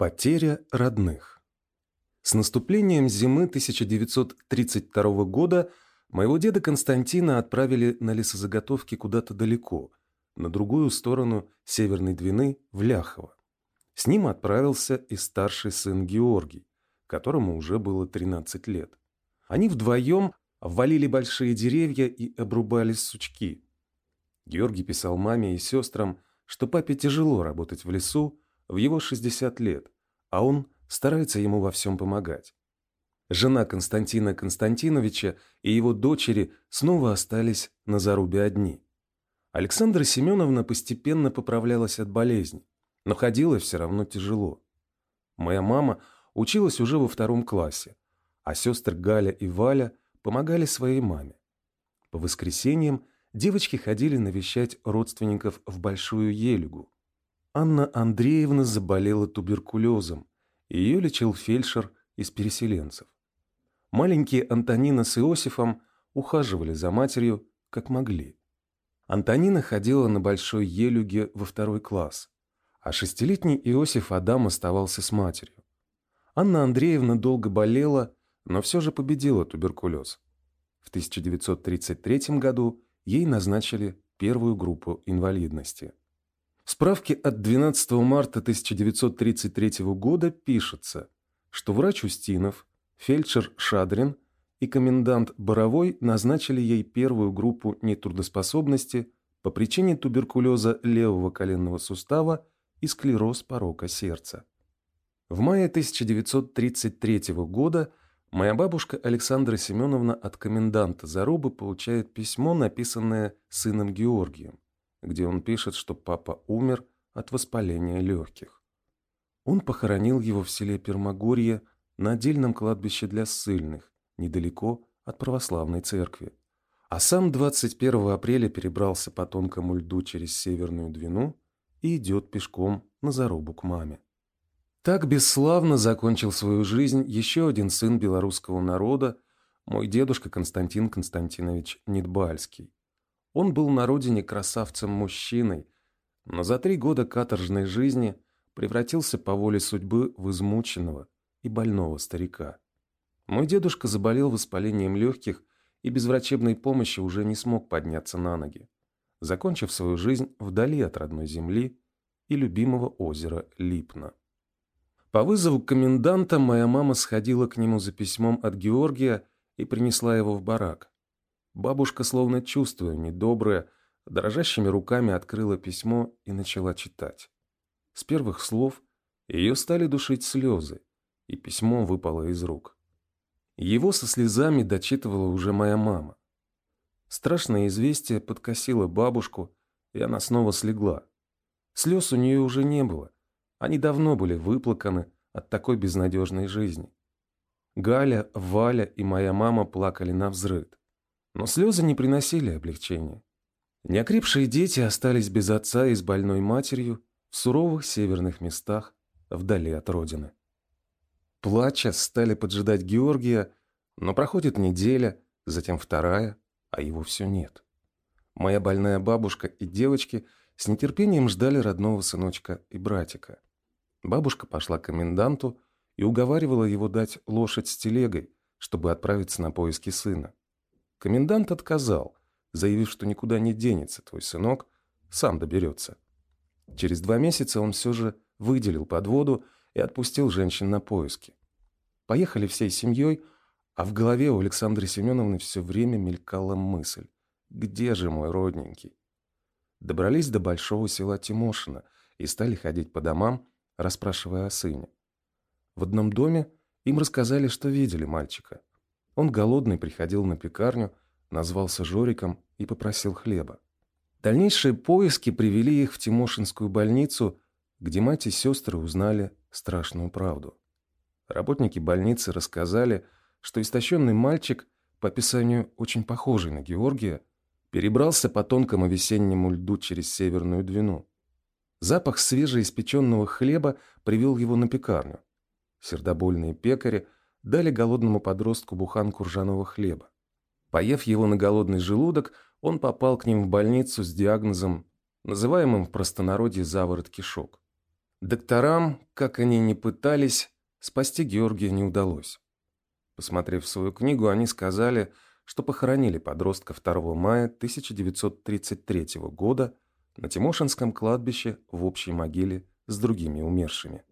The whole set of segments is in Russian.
Потеря родных. С наступлением зимы 1932 года моего деда Константина отправили на лесозаготовки куда-то далеко, на другую сторону Северной Двины, в Ляхово. С ним отправился и старший сын Георгий, которому уже было 13 лет. Они вдвоем ввалили большие деревья и обрубали сучки. Георгий писал маме и сестрам, что папе тяжело работать в лесу, в его 60 лет, а он старается ему во всем помогать. Жена Константина Константиновича и его дочери снова остались на зарубе одни. Александра Семеновна постепенно поправлялась от болезни, но ходила все равно тяжело. Моя мама училась уже во втором классе, а сестры Галя и Валя помогали своей маме. По воскресеньям девочки ходили навещать родственников в Большую Елюгу, Анна Андреевна заболела туберкулезом, ее лечил фельдшер из переселенцев. Маленькие Антонина с Иосифом ухаживали за матерью, как могли. Антонина ходила на Большой Елюге во второй класс, а шестилетний Иосиф Адам оставался с матерью. Анна Андреевна долго болела, но все же победила туберкулез. В 1933 году ей назначили первую группу инвалидности. В справке от 12 марта 1933 года пишется, что врач Устинов, фельдшер Шадрин и комендант Боровой назначили ей первую группу нетрудоспособности по причине туберкулеза левого коленного сустава и склероз порока сердца. В мае 1933 года моя бабушка Александра Семеновна от коменданта Зарубы получает письмо, написанное сыном Георгием где он пишет, что папа умер от воспаления легких. Он похоронил его в селе Пермогорье на отдельном кладбище для ссыльных, недалеко от православной церкви. А сам 21 апреля перебрался по тонкому льду через Северную Двину и идет пешком на зарубу к маме. Так бесславно закончил свою жизнь еще один сын белорусского народа, мой дедушка Константин Константинович Нидбальский. Он был на родине красавцем-мужчиной, но за три года каторжной жизни превратился по воле судьбы в измученного и больного старика. Мой дедушка заболел воспалением легких и без врачебной помощи уже не смог подняться на ноги, закончив свою жизнь вдали от родной земли и любимого озера Липна. По вызову коменданта моя мама сходила к нему за письмом от Георгия и принесла его в барак. Бабушка, словно чувствуя недоброе, дрожащими руками открыла письмо и начала читать. С первых слов ее стали душить слезы, и письмо выпало из рук. Его со слезами дочитывала уже моя мама. Страшное известие подкосило бабушку, и она снова слегла. Слез у нее уже не было, они давно были выплаканы от такой безнадежной жизни. Галя, Валя и моя мама плакали на взрыд. Но слезы не приносили облегчения. Неокрепшие дети остались без отца и с больной матерью в суровых северных местах, вдали от родины. Плача стали поджидать Георгия, но проходит неделя, затем вторая, а его все нет. Моя больная бабушка и девочки с нетерпением ждали родного сыночка и братика. Бабушка пошла к коменданту и уговаривала его дать лошадь с телегой, чтобы отправиться на поиски сына. Комендант отказал, заявив, что никуда не денется твой сынок, сам доберется. Через два месяца он все же выделил подводу и отпустил женщин на поиски. Поехали всей семьей, а в голове у Александры Семеновны все время мелькала мысль «Где же мой родненький?». Добрались до большого села Тимошина и стали ходить по домам, расспрашивая о сыне. В одном доме им рассказали, что видели мальчика. Он голодный приходил на пекарню, назвался Жориком и попросил хлеба. Дальнейшие поиски привели их в Тимошинскую больницу, где мать и сестры узнали страшную правду. Работники больницы рассказали, что истощенный мальчик, по описанию очень похожий на Георгия, перебрался по тонкому весеннему льду через Северную Двину. Запах свежеиспеченного хлеба привел его на пекарню. Сердобольные пекари – дали голодному подростку буханку ржаного хлеба. Поев его на голодный желудок, он попал к ним в больницу с диагнозом, называемым в простонародье заворот кишок. Докторам, как они ни пытались, спасти Георгия не удалось. Посмотрев свою книгу, они сказали, что похоронили подростка 2 мая 1933 года на Тимошинском кладбище в общей могиле с другими умершими.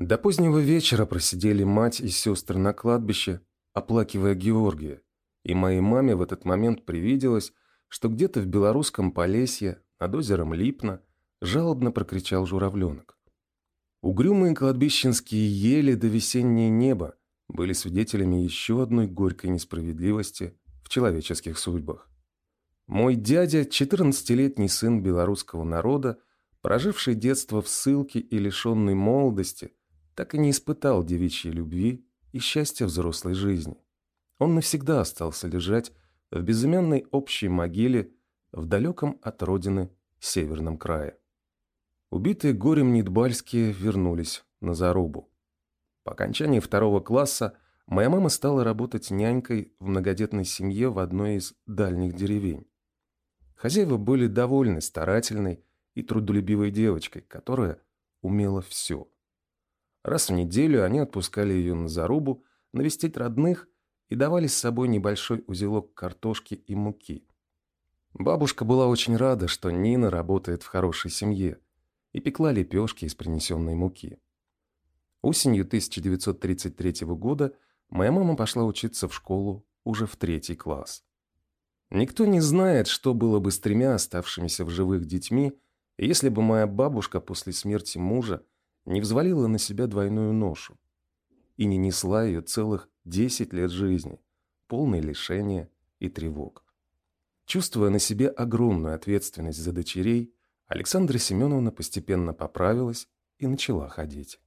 До позднего вечера просидели мать и сестры на кладбище, оплакивая Георгия, и моей маме в этот момент привиделось, что где-то в белорусском Полесье над озером Липна жалобно прокричал журавленок. Угрюмые кладбищенские ели до весеннее небо были свидетелями еще одной горькой несправедливости в человеческих судьбах. Мой дядя, 14-летний сын белорусского народа, проживший детство в ссылке и лишенный молодости, так и не испытал девичьей любви и счастья взрослой жизни. Он навсегда остался лежать в безымянной общей могиле в далеком от родины северном крае. Убитые горем Нидбальские вернулись на зарубу. По окончании второго класса моя мама стала работать нянькой в многодетной семье в одной из дальних деревень. Хозяева были довольны старательной и трудолюбивой девочкой, которая умела все. Раз в неделю они отпускали ее на зарубу, навестить родных и давали с собой небольшой узелок картошки и муки. Бабушка была очень рада, что Нина работает в хорошей семье, и пекла лепешки из принесенной муки. Осенью 1933 года моя мама пошла учиться в школу уже в третий класс. Никто не знает, что было бы с тремя оставшимися в живых детьми, если бы моя бабушка после смерти мужа не взвалила на себя двойную ношу и не несла ее целых 10 лет жизни, полной лишения и тревог. Чувствуя на себе огромную ответственность за дочерей, Александра Семеновна постепенно поправилась и начала ходить.